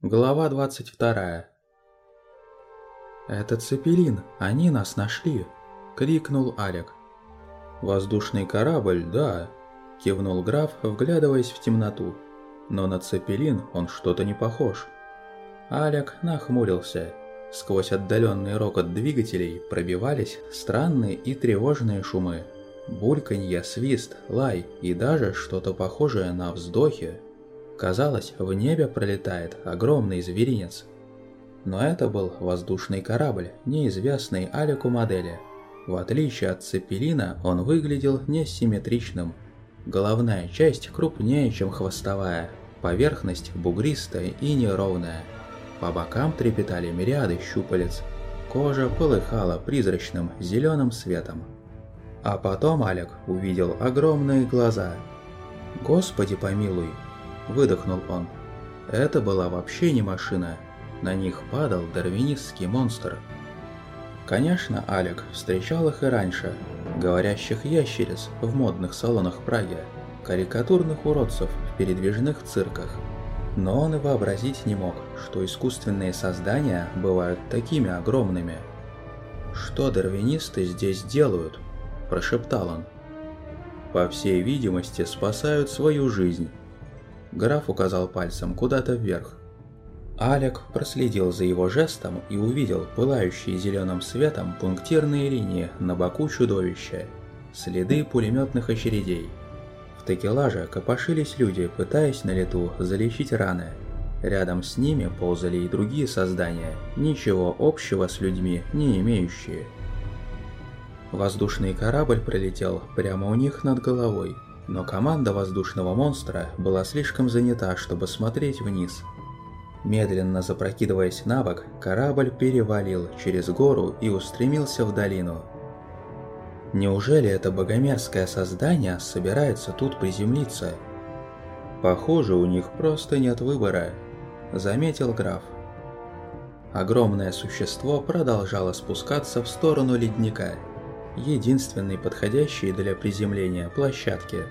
Глава 22 «Это Цепелин, они нас нашли!» – крикнул Алек. «Воздушный корабль, да!» – кивнул граф, вглядываясь в темноту. «Но на Цепелин он что-то не похож». Алек нахмурился. Сквозь отдаленный рокот двигателей пробивались странные и тревожные шумы. Бульканье, свист, лай и даже что-то похожее на вздохи Казалось, в небе пролетает огромный зверинец. Но это был воздушный корабль, неизвестный Алику модели. В отличие от Цепелина, он выглядел несимметричным. Головная часть крупнее, чем хвостовая, поверхность бугристая и неровная. По бокам трепетали мириады щупалец. Кожа полыхала призрачным зеленым светом. А потом Алек увидел огромные глаза. «Господи помилуй!» Выдохнул он. Это была вообще не машина. На них падал дарвинистский монстр. Конечно, Алек встречал их и раньше. Говорящих ящериц в модных салонах Праги. Карикатурных уродцев в передвижных цирках. Но он и вообразить не мог, что искусственные создания бывают такими огромными. «Что дарвинисты здесь делают?» – прошептал он. «По всей видимости, спасают свою жизнь», Граф указал пальцем куда-то вверх. Алек проследил за его жестом и увидел пылающие зеленым светом пунктирные линии на боку чудовища, следы пулеметных очередей. В такелаже копошились люди, пытаясь на лету залечить раны. Рядом с ними ползали и другие создания, ничего общего с людьми не имеющие. Воздушный корабль пролетел прямо у них над головой, но команда воздушного монстра была слишком занята, чтобы смотреть вниз. Медленно запрокидываясь на бок, корабль перевалил через гору и устремился в долину. Неужели это богомерзкое создание собирается тут приземлиться? Похоже, у них просто нет выбора, заметил граф. Огромное существо продолжало спускаться в сторону ледника – единственной подходящей для приземления площадки.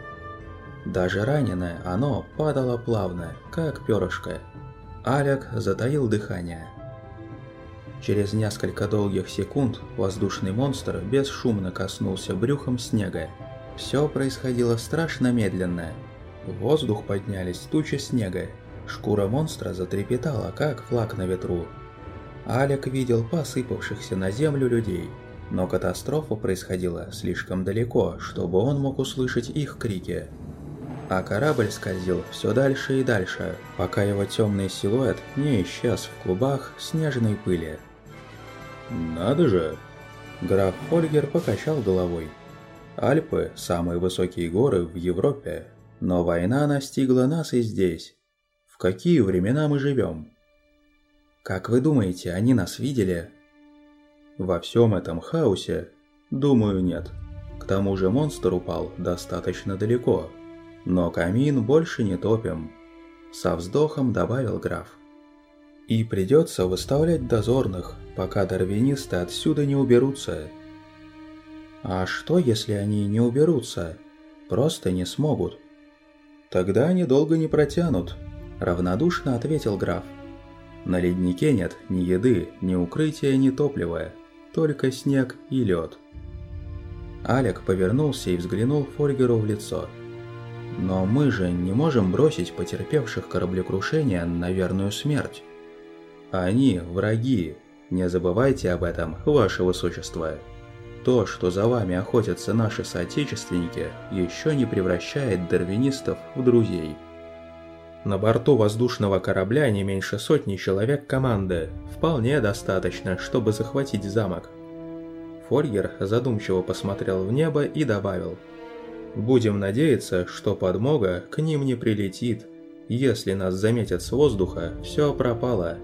Даже раненое оно падало плавно, как перышко. Алек затаил дыхание. Через несколько долгих секунд воздушный монстр бесшумно коснулся брюхом снега. Все происходило страшно медленно. В воздух поднялись тучи снега. Шкура монстра затрепетала, как флаг на ветру. Алек видел посыпавшихся на землю людей – но катастрофа происходила слишком далеко, чтобы он мог услышать их крики. А корабль скользил все дальше и дальше, пока его темный силуэт не исчез в клубах снежной пыли. «Надо же!» Граф Фольгер покачал головой. «Альпы – самые высокие горы в Европе, но война настигла нас и здесь. В какие времена мы живем?» «Как вы думаете, они нас видели?» Во всем этом хаосе, думаю, нет. К тому же монстр упал достаточно далеко. Но камин больше не топим. Со вздохом добавил граф. И придется выставлять дозорных, пока дарвинисты отсюда не уберутся. А что, если они не уберутся? Просто не смогут. Тогда они долго не протянут, равнодушно ответил граф. На леднике нет ни еды, ни укрытия, ни топлива только снег и лед. Алек повернулся и взглянул Фольгеру в лицо. «Но мы же не можем бросить потерпевших кораблекрушения на верную смерть. Они враги, не забывайте об этом, ваше высочество. То, что за вами охотятся наши соотечественники, еще не превращает дарвинистов в друзей». На борту воздушного корабля не меньше сотни человек команды. Вполне достаточно, чтобы захватить замок. Фольгер задумчиво посмотрел в небо и добавил. «Будем надеяться, что подмога к ним не прилетит. Если нас заметят с воздуха, все пропало».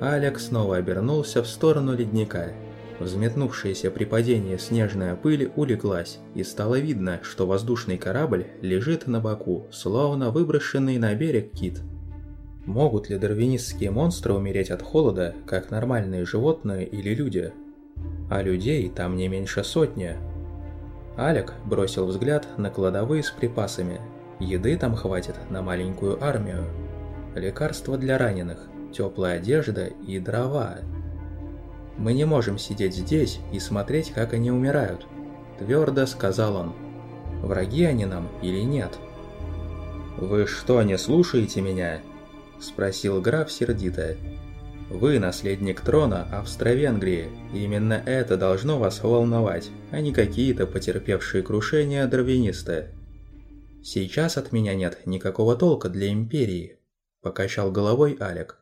Алекс снова обернулся в сторону ледника. Взметнувшаяся при падении снежная пыль улеглась, и стало видно, что воздушный корабль лежит на боку, словно выброшенный на берег кит. Могут ли дарвинистские монстры умереть от холода, как нормальные животные или люди? А людей там не меньше сотни. Алек бросил взгляд на кладовые с припасами. Еды там хватит на маленькую армию. лекарства для раненых, теплая одежда и дрова. Мы не можем сидеть здесь и смотреть, как они умирают, твердо сказал он. Враги они нам или нет? Вы что, не слушаете меня? спросил граф сердито. Вы наследник трона Австро-Венгрии, именно это должно вас волновать, а не какие-то потерпевшие крушения дарвинисты. Сейчас от меня нет никакого толка для Империи, покачал головой Алек.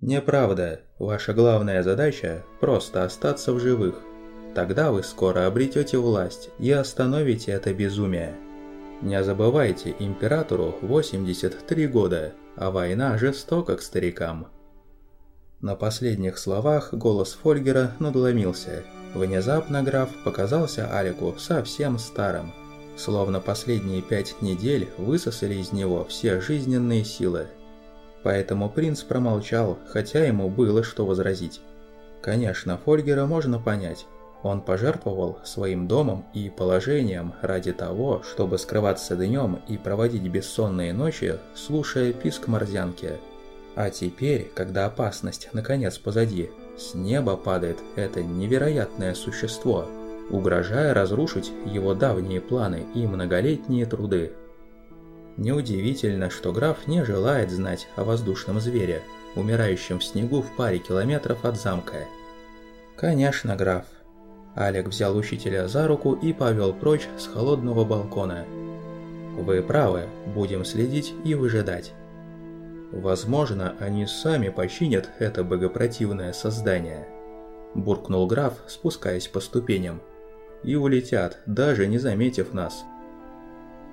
Неправда, ваша главная задача – просто остаться в живых. Тогда вы скоро обретете власть и остановите это безумие. Не забывайте, императору 83 года, а война жестока к старикам. На последних словах голос Фольгера надломился. Внезапно граф показался Алику совсем старым, словно последние пять недель высосали из него все жизненные силы. Поэтому принц промолчал, хотя ему было что возразить. Конечно, Фольгера можно понять. Он пожертвовал своим домом и положением ради того, чтобы скрываться днем и проводить бессонные ночи, слушая писк морзянки. А теперь, когда опасность наконец позади, с неба падает это невероятное существо, угрожая разрушить его давние планы и многолетние труды. Неудивительно, что граф не желает знать о воздушном звере, умирающем в снегу в паре километров от замка. «Конечно, граф». Олег взял учителя за руку и повел прочь с холодного балкона. «Вы правы, будем следить и выжидать». «Возможно, они сами починят это богопротивное создание», – буркнул граф, спускаясь по ступеням. «И улетят, даже не заметив нас».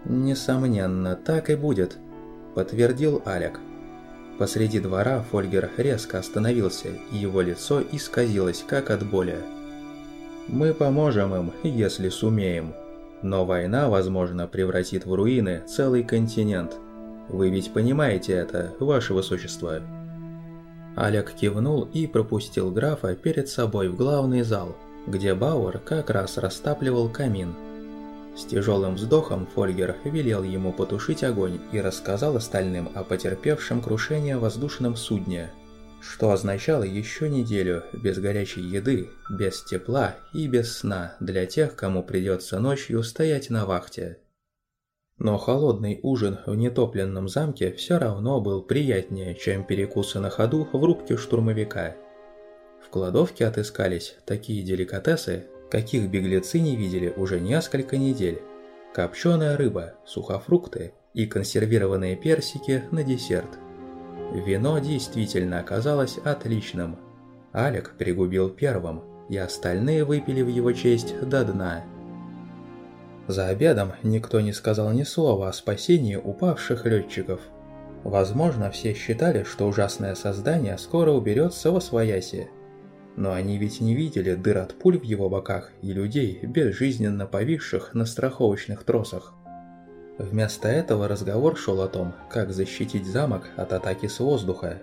«Несомненно, так и будет», – подтвердил Алек. Посреди двора Фольгер резко остановился, и его лицо исказилось, как от боли. «Мы поможем им, если сумеем. Но война, возможно, превратит в руины целый континент. Вы ведь понимаете это, ваше высочество?» Алек кивнул и пропустил графа перед собой в главный зал, где Бауэр как раз растапливал камин. С тяжелым вздохом Фольгер велел ему потушить огонь и рассказал остальным о потерпевшем крушение воздушном судне, что означало еще неделю без горячей еды, без тепла и без сна для тех, кому придется ночью стоять на вахте. Но холодный ужин в нетопленном замке все равно был приятнее, чем перекусы на ходу в рубке штурмовика. В кладовке отыскались такие деликатесы, каких беглецы не видели уже несколько недель. Копченая рыба, сухофрукты и консервированные персики на десерт. Вино действительно оказалось отличным. Алек пригубил первым, и остальные выпили в его честь до дна. За обедом никто не сказал ни слова о спасении упавших летчиков. Возможно, все считали, что ужасное создание скоро уберется во свояси, но они ведь не видели дыр от пуль в его боках и людей, безжизненно повисших на страховочных тросах. Вместо этого разговор шел о том, как защитить замок от атаки с воздуха.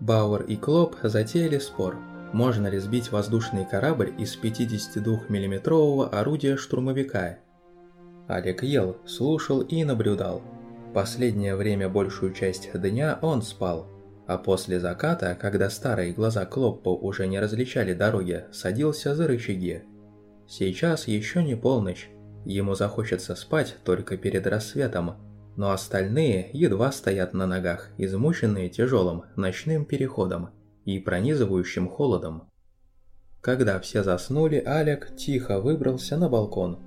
Бауэр и Клоп затеяли спор, можно ли сбить воздушный корабль из 52 миллиметрового орудия штурмовика. Алек ел, слушал и наблюдал. Последнее время большую часть дня он спал – а после заката, когда старые глаза Клоппа уже не различали дороги, садился за рычаги. Сейчас еще не полночь, ему захочется спать только перед рассветом, но остальные едва стоят на ногах, измученные тяжелым ночным переходом и пронизывающим холодом. Когда все заснули, Алек тихо выбрался на балкон.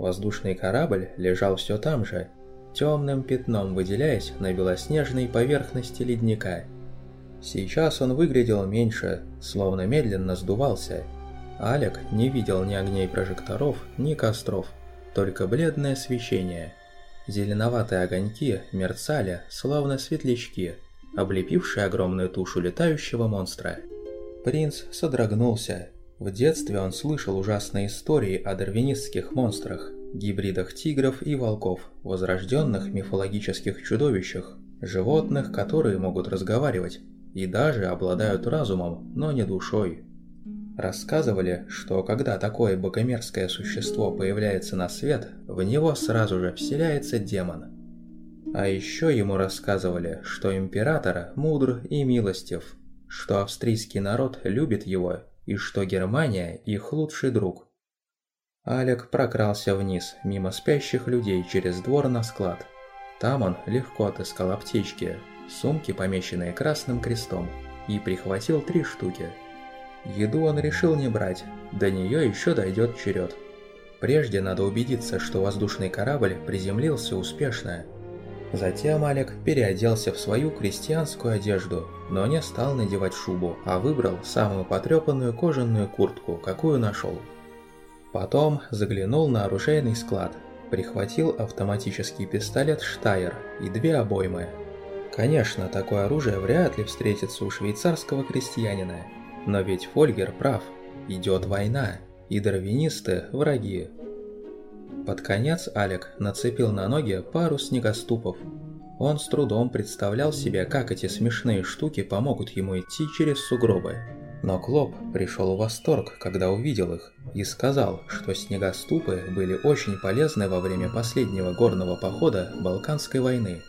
Воздушный корабль лежал все там же, темным пятном выделяясь на белоснежной поверхности ледника – Сейчас он выглядел меньше, словно медленно сдувался. Алек не видел ни огней прожекторов, ни костров, только бледное свечение. Зеленоватые огоньки мерцали, словно светлячки, облепившие огромную тушу летающего монстра. Принц содрогнулся. В детстве он слышал ужасные истории о дарвинистских монстрах, гибридах тигров и волков, возрожденных мифологических чудовищах, животных, которые могут разговаривать, и даже обладают разумом, но не душой. Рассказывали, что когда такое богомерзкое существо появляется на свет, в него сразу же вселяется демон. А еще ему рассказывали, что император мудр и милостив, что австрийский народ любит его и что Германия их лучший друг. Алек прокрался вниз, мимо спящих людей, через двор на склад. Там он легко отыскал аптечки, сумки, помеченные красным крестом, и прихватил три штуки. Еду он решил не брать, до нее еще дойдет черед. Прежде надо убедиться, что воздушный корабль приземлился успешно. Затем Алек переоделся в свою крестьянскую одежду, но не стал надевать шубу, а выбрал самую потрепанную кожаную куртку, какую нашел. Потом заглянул на оружейный склад, прихватил автоматический пистолет «Штайер» и две обоймы. Конечно, такое оружие вряд ли встретится у швейцарского крестьянина, но ведь Фольгер прав, идет война, и дарвинисты – враги. Под конец Алек нацепил на ноги пару снегоступов. Он с трудом представлял себе, как эти смешные штуки помогут ему идти через сугробы. Но Клоп пришел в восторг, когда увидел их, и сказал, что снегоступы были очень полезны во время последнего горного похода Балканской войны.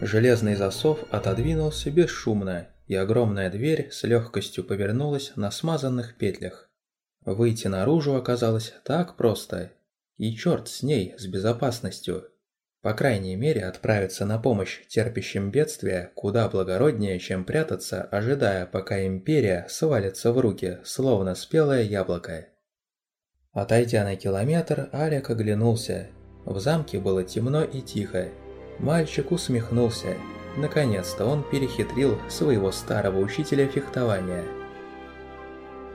Железный засов отодвинулся бесшумно, и огромная дверь с легкостью повернулась на смазанных петлях. Выйти наружу оказалось так просто, и черт с ней, с безопасностью. По крайней мере, отправиться на помощь терпящим бедствия куда благороднее, чем прятаться, ожидая, пока империя свалится в руки, словно спелое яблоко. Отойдя на километр, Алек оглянулся. В замке было темно и тихо. Мальчик усмехнулся. Наконец-то он перехитрил своего старого учителя фехтования.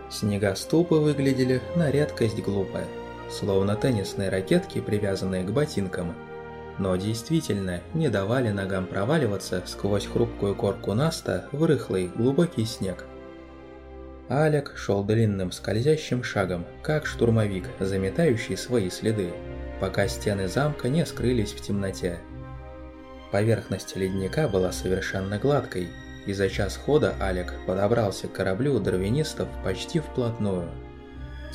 Снегоступы выглядели на редкость глупо, словно теннисные ракетки, привязанные к ботинкам – но действительно не давали ногам проваливаться сквозь хрупкую корку наста в рыхлый глубокий снег. Алек шел длинным скользящим шагом, как штурмовик, заметающий свои следы, пока стены замка не скрылись в темноте. Поверхность ледника была совершенно гладкой, и за час хода Алек подобрался к кораблю дарвинистов почти вплотную.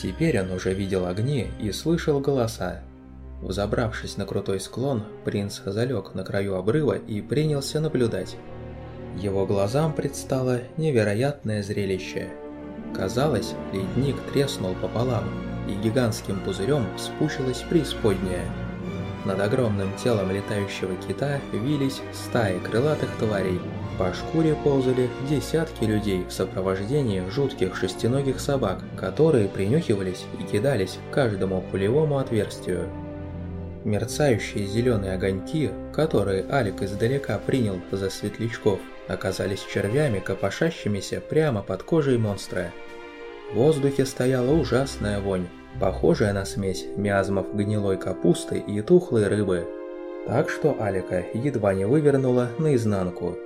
Теперь он уже видел огни и слышал голоса, Взобравшись на крутой склон, принц залег на краю обрыва и принялся наблюдать. Его глазам предстало невероятное зрелище. Казалось, ледник треснул пополам, и гигантским пузырем спущилась преисподняя. Над огромным телом летающего кита вились стаи крылатых тварей. По шкуре ползали десятки людей в сопровождении жутких шестиногих собак, которые принюхивались и кидались к каждому пулевому отверстию. Мерцающие зеленые огоньки, которые Алик издалека принял за светлячков, оказались червями, копошащимися прямо под кожей монстра. В воздухе стояла ужасная вонь, похожая на смесь миазмов гнилой капусты и тухлой рыбы. Так что Алика едва не вывернула наизнанку.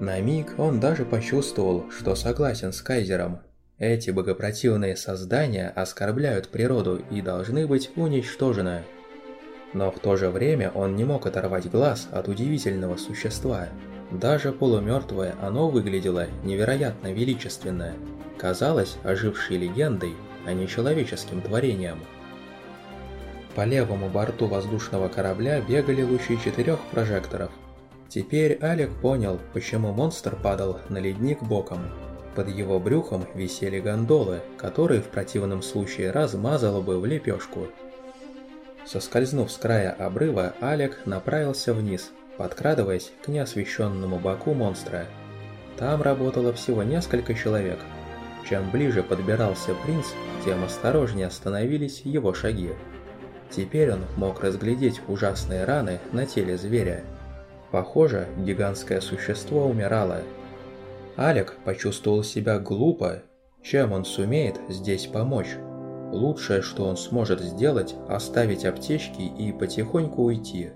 На миг он даже почувствовал, что согласен с Кайзером. Эти богопротивные создания оскорбляют природу и должны быть уничтожены. Но в то же время он не мог оторвать глаз от удивительного существа. Даже полумертвое оно выглядело невероятно величественно. Казалось ожившей легендой, а не человеческим творением. По левому борту воздушного корабля бегали лучи четырех прожекторов. Теперь Алек понял, почему монстр падал на ледник боком. Под его брюхом висели гондолы, которые в противном случае размазало бы в лепешку. Соскользнув с края обрыва, Алек направился вниз, подкрадываясь к неосвещенному боку монстра. Там работало всего несколько человек. Чем ближе подбирался принц, тем осторожнее становились его шаги. Теперь он мог разглядеть ужасные раны на теле зверя. Похоже, гигантское существо умирало. Алек почувствовал себя глупо. Чем он сумеет здесь помочь? Лучшее, что он сможет сделать, оставить аптечки и потихоньку уйти.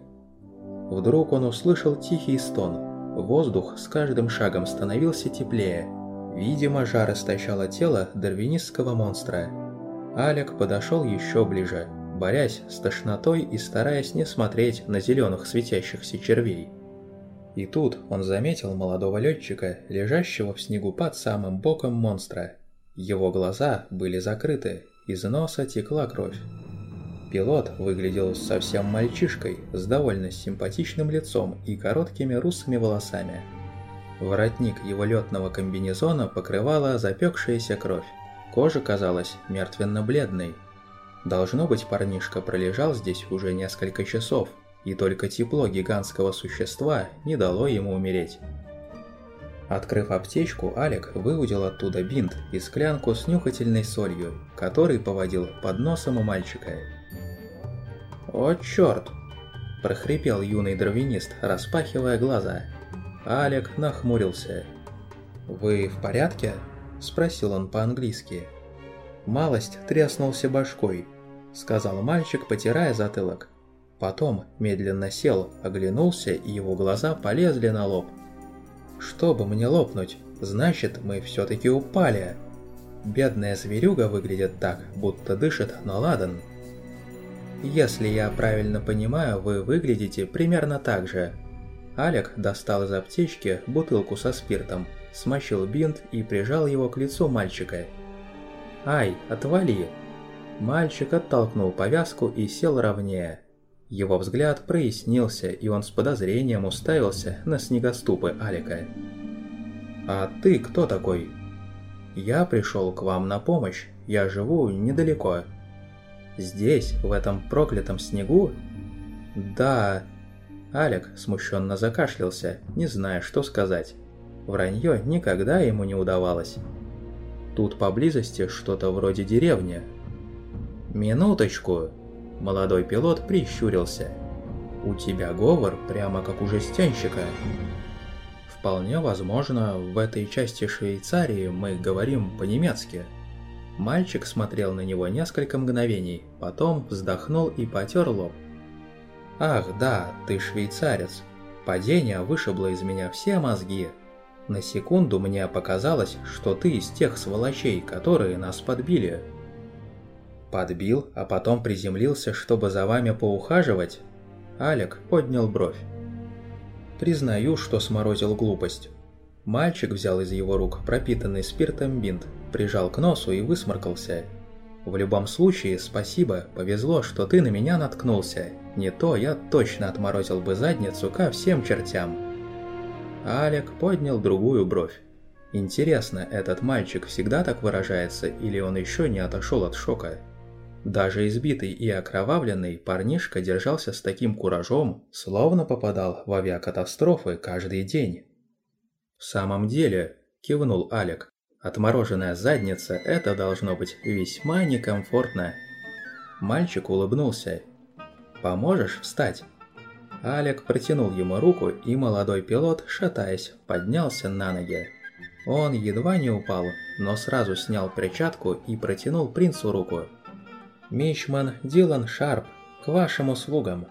Вдруг он услышал тихий стон. Воздух с каждым шагом становился теплее. Видимо, жар истощало тело дарвинистского монстра. Алек подошел еще ближе, борясь с тошнотой и стараясь не смотреть на зеленых светящихся червей. И тут он заметил молодого летчика, лежащего в снегу под самым боком монстра. Его глаза были закрыты, из носа текла кровь. Пилот выглядел совсем мальчишкой, с довольно симпатичным лицом и короткими русыми волосами. Воротник его летного комбинезона покрывала запекшаяся кровь. Кожа казалась мертвенно-бледной. Должно быть, парнишка пролежал здесь уже несколько часов, и только тепло гигантского существа не дало ему умереть. Открыв аптечку, Алек выудил оттуда бинт и склянку с нюхательной солью, который поводил под носом у мальчика. «О, черт!» – прохрипел юный дровянист, распахивая глаза. Алек нахмурился. «Вы в порядке?» – спросил он по-английски. «Малость тряснулся башкой», – сказал мальчик, потирая затылок. Потом медленно сел, оглянулся, и его глаза полезли на лоб. «Чтобы мне лопнуть, значит, мы все-таки упали». Бедная зверюга выглядит так, будто дышит на ладан. Если я правильно понимаю, вы выглядите примерно так же. Алек достал из аптечки бутылку со спиртом, смочил бинт и прижал его к лицу мальчика. «Ай, отвали!» Мальчик оттолкнул повязку и сел ровнее. Его взгляд прояснился, и он с подозрением уставился на снегоступы Алика. «А ты кто такой?» «Я пришел к вам на помощь, я живу недалеко». «Здесь, в этом проклятом снегу?» «Да...» Алек смущенно закашлялся, не зная, что сказать. Вранье никогда ему не удавалось. Тут поблизости что-то вроде деревни. «Минуточку!» Молодой пилот прищурился. «У тебя говор прямо как у жестянщика». «Вполне возможно, в этой части Швейцарии мы говорим по-немецки». Мальчик смотрел на него несколько мгновений, потом вздохнул и потер лоб. «Ах, да, ты швейцарец. Падение вышибло из меня все мозги. На секунду мне показалось, что ты из тех сволочей, которые нас подбили». Подбил, а потом приземлился, чтобы за вами поухаживать? Алек поднял бровь. Признаю, что сморозил глупость. Мальчик взял из его рук пропитанный спиртом бинт, прижал к носу и высморкался. В любом случае, спасибо, повезло, что ты на меня наткнулся. Не то я точно отморозил бы задницу ко всем чертям. Алек поднял другую бровь. Интересно, этот мальчик всегда так выражается, или он еще не отошел от шока? Даже избитый и окровавленный парнишка держался с таким куражом, словно попадал в авиакатастрофы каждый день. «В самом деле», – кивнул Алек, – «отмороженная задница – это должно быть весьма некомфортно». Мальчик улыбнулся. «Поможешь встать?» Алек протянул ему руку, и молодой пилот, шатаясь, поднялся на ноги. Он едва не упал, но сразу снял перчатку и протянул принцу руку. Мичман Дилан Шарп, к вашим услугам.